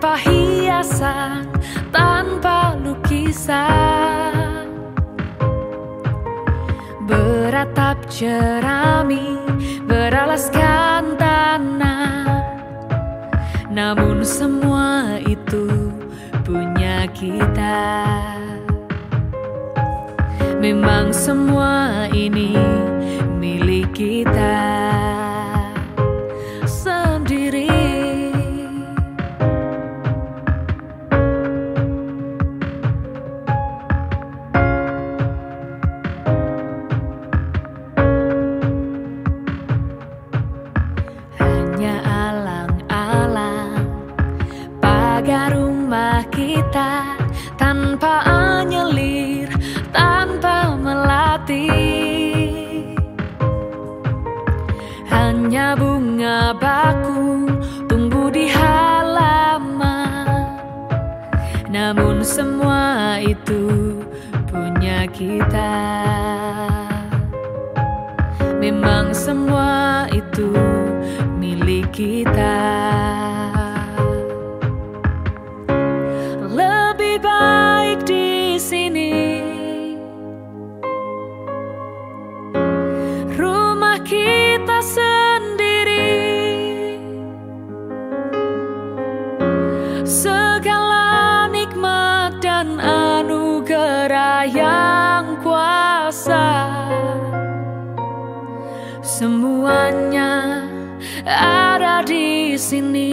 hiasan tanpa lukisan. Beratap jerami beralaskan tanah. Namun semua itu punya kita. Memang semua tanpa anyelir, tanpa melatih. Hanya bunga baku tumbuh di halaman. Namun semua itu punya kita. Memang semua itu milik kita. Yang kuasa. Semuanya ada di sini.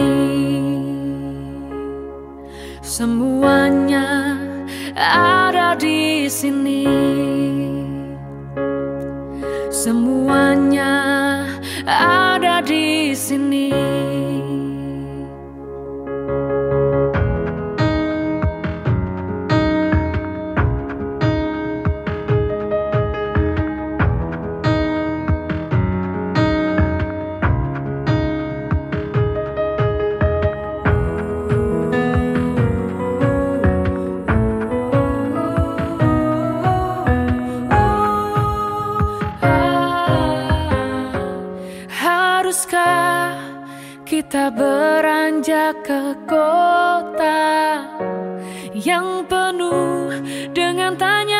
Semuanya ada di sini. Kita beranjak ke kota yang penuh dengan tanya